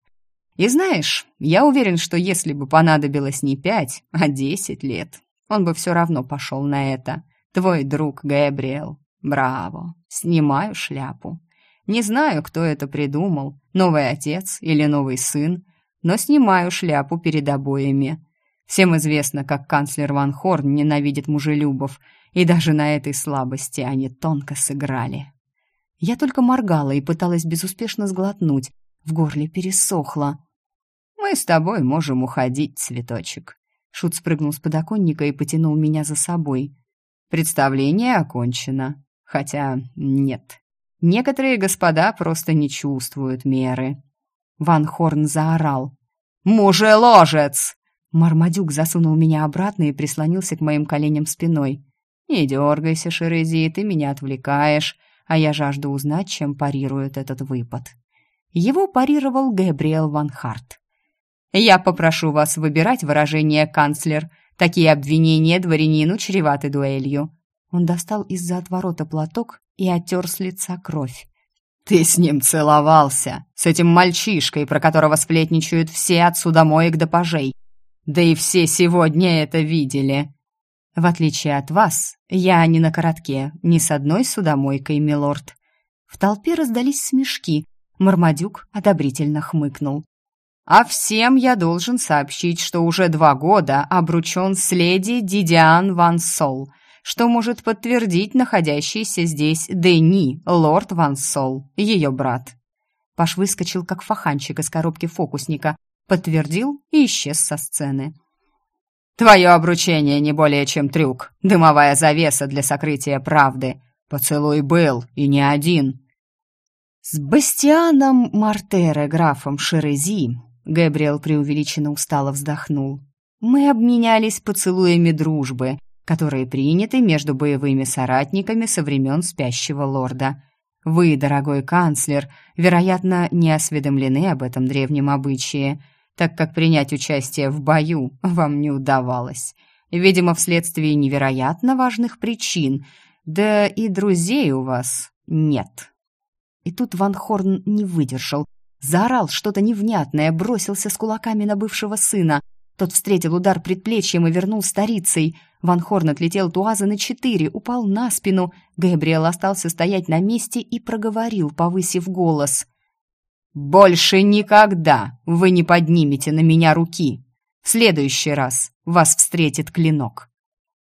И знаешь, я уверен, что если бы понадобилось не пять, а десять лет, он бы все равно пошел на это. Твой друг Гэбриэл. Браво. Снимаю шляпу. Не знаю, кто это придумал, новый отец или новый сын, но снимаю шляпу перед обоими. Всем известно, как канцлер Ван Хорн ненавидит мужелюбов, и даже на этой слабости они тонко сыграли. Я только моргала и пыталась безуспешно сглотнуть, в горле пересохло. «Мы с тобой можем уходить, цветочек». Шут спрыгнул с подоконника и потянул меня за собой. «Представление окончено. Хотя нет. Некоторые господа просто не чувствуют меры». Ван Хорн заорал. «Мужеложец!» Мармадюк засунул меня обратно и прислонился к моим коленям спиной. «Не дергайся, Шерези, ты меня отвлекаешь, а я жажду узнать, чем парирует этот выпад». Его парировал Габриэл Ван Харт. «Я попрошу вас выбирать выражение, канцлер. Такие обвинения дворянину чреваты дуэлью». Он достал из-за отворота платок и оттер с лица кровь. «Ты с ним целовался, с этим мальчишкой, про которого сплетничают все от судомоек до пажей. Да и все сегодня это видели. В отличие от вас, я не на коротке, ни с одной судомойкой, милорд. В толпе раздались смешки. Мармадюк одобрительно хмыкнул. А всем я должен сообщить, что уже два года обручен с леди Дидиан Ван Сол, что может подтвердить находящийся здесь Дени, лорд Ван Сол, ее брат. Паш выскочил, как фаханчик из коробки фокусника, подтвердил и исчез со сцены. «Твое обручение не более чем трюк, дымовая завеса для сокрытия правды. Поцелуй был, и не один». С Бастианом Мартере, графом Шерези, Габриэл преувеличенно устало вздохнул. «Мы обменялись поцелуями дружбы, которые приняты между боевыми соратниками со времен спящего лорда. Вы, дорогой канцлер, вероятно, не осведомлены об этом древнем обычае, так как принять участие в бою вам не удавалось. Видимо, вследствие невероятно важных причин, да и друзей у вас нет. И тут Ван Хорн не выдержал, заорал что-то невнятное, бросился с кулаками на бывшего сына. Тот встретил удар предплечьем и вернул старицей. Ван Хорн отлетел туаза на четыре, упал на спину. Габриэл остался стоять на месте и проговорил, повысив голос. «Больше никогда вы не поднимете на меня руки. В следующий раз вас встретит клинок.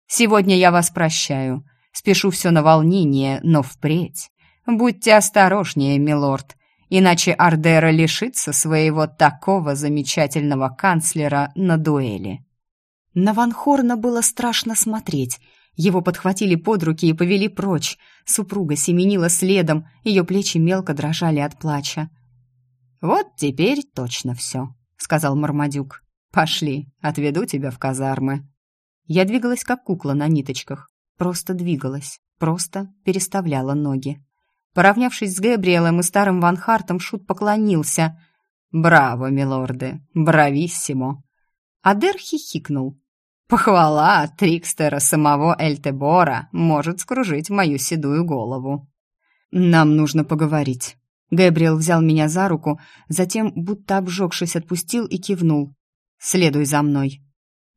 Сегодня я вас прощаю. Спешу все на волнение, но впредь. Будьте осторожнее, милорд, иначе Ардера лишится своего такого замечательного канцлера на дуэли». На Ван Хорна было страшно смотреть. Его подхватили под руки и повели прочь. Супруга семенила следом, ее плечи мелко дрожали от плача. «Вот теперь точно все», — сказал Мармадюк. «Пошли, отведу тебя в казармы». Я двигалась, как кукла на ниточках. Просто двигалась, просто переставляла ноги. Поравнявшись с Габриэлем и старым Ван Хартом, Шут поклонился. «Браво, милорды! Брависсимо!» Адер хихикнул. «Похвала Трикстера самого Эльтебора может скружить мою седую голову». «Нам нужно поговорить», Гэбриэл взял меня за руку, затем, будто обжегшись, отпустил и кивнул. «Следуй за мной».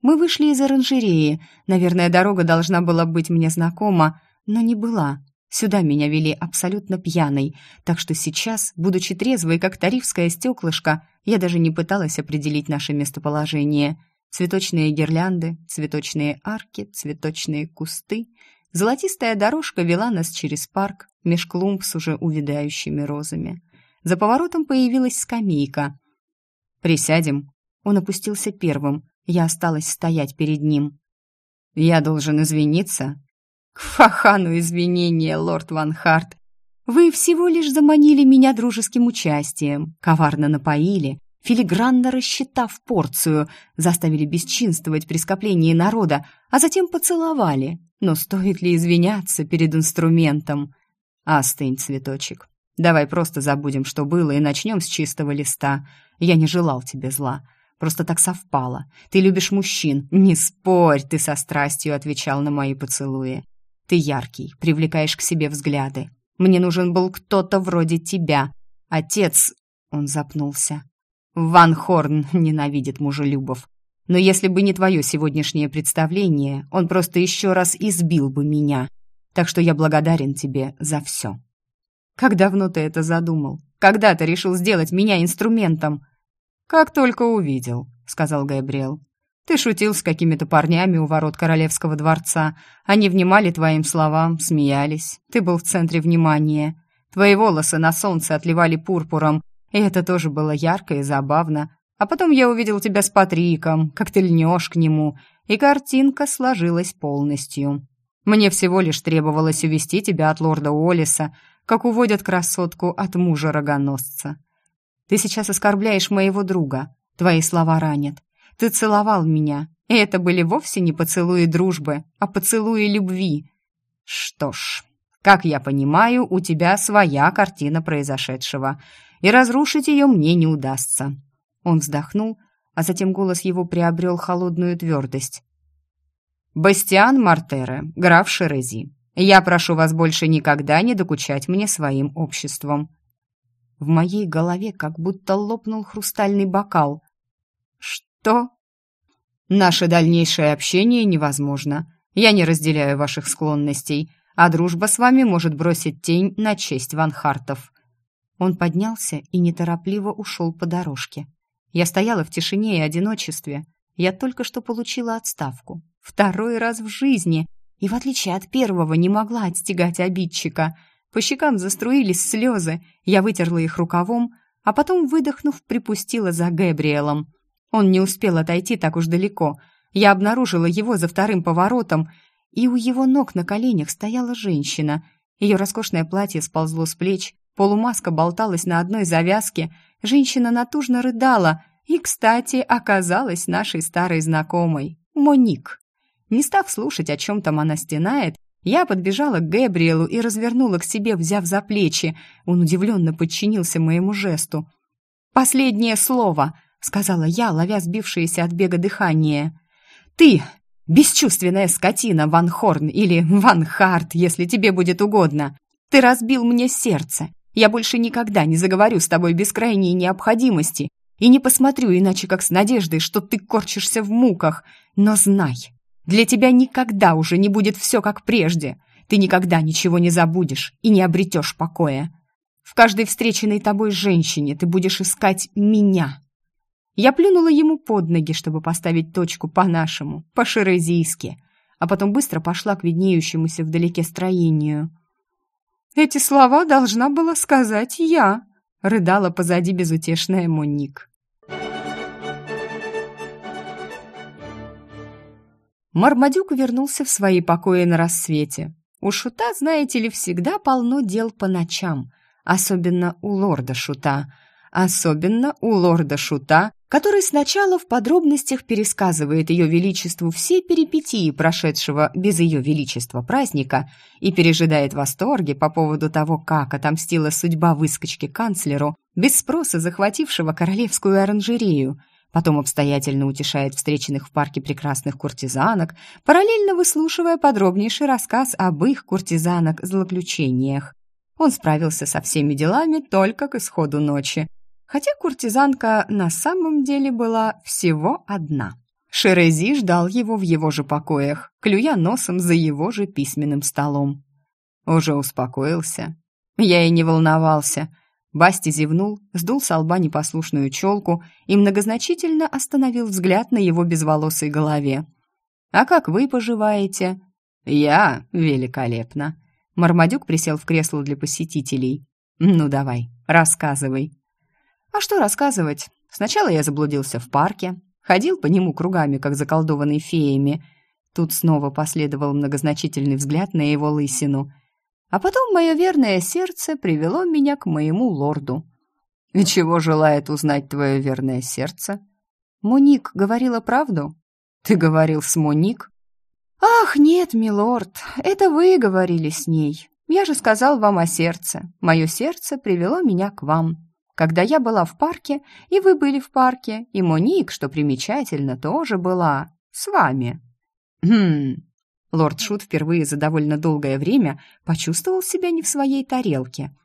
Мы вышли из оранжереи. Наверное, дорога должна была быть мне знакома, но не была. Сюда меня вели абсолютно пьяной, так что сейчас, будучи трезвой, как тарифское стеклышко, я даже не пыталась определить наше местоположение. Цветочные гирлянды, цветочные арки, цветочные кусты. Золотистая дорожка вела нас через парк, меж клумб с уже увядающими розами. За поворотом появилась скамейка. «Присядем». Он опустился первым, я осталась стоять перед ним. «Я должен извиниться», к фахану извинения, лорд Ван Харт. Вы всего лишь заманили меня дружеским участием, коварно напоили, филигранно рассчитав порцию, заставили бесчинствовать при скоплении народа, а затем поцеловали. Но стоит ли извиняться перед инструментом? Остынь, цветочек. Давай просто забудем, что было, и начнем с чистого листа. Я не желал тебе зла. Просто так совпало. Ты любишь мужчин. Не спорь, ты со страстью отвечал на мои поцелуи. Ты яркий, привлекаешь к себе взгляды. Мне нужен был кто-то вроде тебя. Отец...» Он запнулся. «Ван Хорн ненавидит мужелюбов. Но если бы не твое сегодняшнее представление, он просто еще раз избил бы меня. Так что я благодарен тебе за все». «Как давно ты это задумал? Когда ты решил сделать меня инструментом?» «Как только увидел», — сказал Габриэл. Ты шутил с какими-то парнями у ворот королевского дворца. Они внимали твоим словам, смеялись. Ты был в центре внимания. Твои волосы на солнце отливали пурпуром, и это тоже было ярко и забавно. А потом я увидел тебя с Патриком, как ты льнешь к нему, и картинка сложилась полностью. Мне всего лишь требовалось увести тебя от лорда Уоллеса, как уводят красотку от мужа-рогоносца. Ты сейчас оскорбляешь моего друга. Твои слова ранят. Ты целовал меня, и это были вовсе не поцелуи дружбы, а поцелуи любви. Что ж, как я понимаю, у тебя своя картина произошедшего, и разрушить ее мне не удастся». Он вздохнул, а затем голос его приобрел холодную твердость. «Бастиан Мартере, граф Шерези, я прошу вас больше никогда не докучать мне своим обществом». В моей голове как будто лопнул хрустальный бокал. «Что?» «Наше дальнейшее общение невозможно. Я не разделяю ваших склонностей, а дружба с вами может бросить тень на честь Ван Хартов». Он поднялся и неторопливо ушел по дорожке. Я стояла в тишине и одиночестве. Я только что получила отставку. Второй раз в жизни. И в отличие от первого не могла отстегать обидчика. По щекам заструились слезы. Я вытерла их рукавом, а потом, выдохнув, припустила за Гэбриэлом. Он не успел отойти так уж далеко. Я обнаружила его за вторым поворотом, и у его ног на коленях стояла женщина. Ее роскошное платье сползло с плеч, полумаска болталась на одной завязке, женщина натужно рыдала и, кстати, оказалась нашей старой знакомой, Моник. Не став слушать, о чем там она стенает, я подбежала к Гэбриэлу и развернула к себе, взяв за плечи. Он удивленно подчинился моему жесту. «Последнее слово!» Сказала я, ловя сбившееся от бега дыхание. «Ты, бесчувственная скотина, Ван Хорн или Ван Харт, если тебе будет угодно, ты разбил мне сердце. Я больше никогда не заговорю с тобой без крайней необходимости и не посмотрю иначе, как с надеждой, что ты корчишься в муках. Но знай, для тебя никогда уже не будет все как прежде. Ты никогда ничего не забудешь и не обретешь покоя. В каждой встреченной тобой женщине ты будешь искать меня». Я плюнула ему под ноги, чтобы поставить точку по-нашему, по-шерезийски, а потом быстро пошла к виднеющемуся вдалеке строению. «Эти слова должна была сказать я», — рыдала позади безутешная Моник. Мармадюк вернулся в свои покои на рассвете. У Шута, знаете ли, всегда полно дел по ночам, особенно у лорда Шута — особенно у лорда Шута, который сначала в подробностях пересказывает ее величеству все перипетии прошедшего без ее величества праздника и пережидает восторги по поводу того, как отомстила судьба выскочки канцлеру, без спроса захватившего королевскую оранжерею, потом обстоятельно утешает встреченных в парке прекрасных куртизанок, параллельно выслушивая подробнейший рассказ об их куртизанок-злоключениях. Он справился со всеми делами только к исходу ночи, хотя куртизанка на самом деле была всего одна. Шерези ждал его в его же покоях, клюя носом за его же письменным столом. Уже успокоился. Я и не волновался. Басти зевнул, сдул с лба непослушную челку и многозначительно остановил взгляд на его безволосой голове. «А как вы поживаете?» «Я великолепно». Мармадюк присел в кресло для посетителей. «Ну давай, рассказывай». «А что рассказывать? Сначала я заблудился в парке, ходил по нему кругами, как заколдованный феями. Тут снова последовал многозначительный взгляд на его лысину. А потом мое верное сердце привело меня к моему лорду. «И чего желает узнать твое верное сердце?» «Моник говорила правду?» «Ты говорил с Моник?» «Ах, нет, милорд, это вы говорили с ней. Я же сказал вам о сердце. Мое сердце привело меня к вам когда я была в парке, и вы были в парке, и Моник, что примечательно, тоже была с вами». «Хм...» Лорд Шут впервые за довольно долгое время почувствовал себя не в своей тарелке.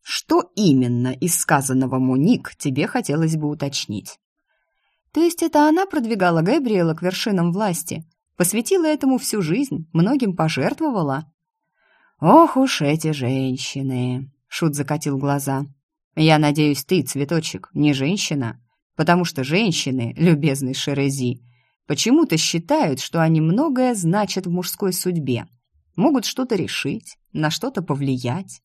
«Что именно из сказанного Моник тебе хотелось бы уточнить?» «То есть это она продвигала Габриэла к вершинам власти, посвятила этому всю жизнь, многим пожертвовала?» «Ох уж эти женщины!» — Шут закатил глаза. Я надеюсь, ты, цветочек, не женщина, потому что женщины, любезный Шерези, почему-то считают, что они многое значат в мужской судьбе, могут что-то решить, на что-то повлиять.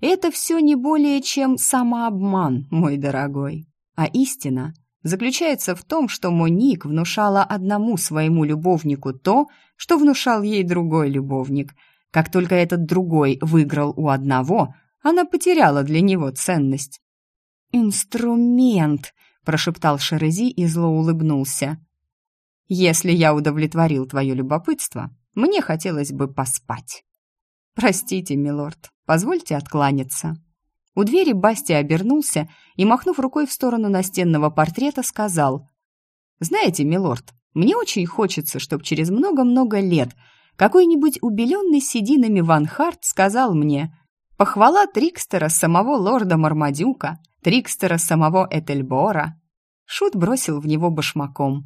Это все не более чем самообман, мой дорогой. А истина заключается в том, что Моник внушала одному своему любовнику то, что внушал ей другой любовник. Как только этот другой выиграл у одного – она потеряла для него ценность. «Инструмент!» – прошептал Шерези и зло улыбнулся. «Если я удовлетворил твое любопытство, мне хотелось бы поспать». «Простите, милорд, позвольте откланяться». У двери Басти обернулся и, махнув рукой в сторону настенного портрета, сказал, «Знаете, милорд, мне очень хочется, чтобы через много-много лет какой-нибудь убеленный сединами Ван Харт сказал мне, Похвала Трикстера самого лорда Мармадюка, Трикстера самого Этельбора. Шут бросил в него башмаком.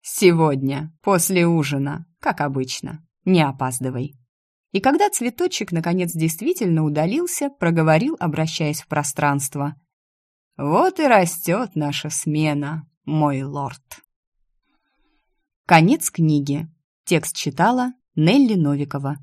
«Сегодня, после ужина, как обычно, не опаздывай». И когда цветочек наконец действительно удалился, проговорил, обращаясь в пространство. «Вот и растет наша смена, мой лорд». Конец книги. Текст читала Нелли Новикова.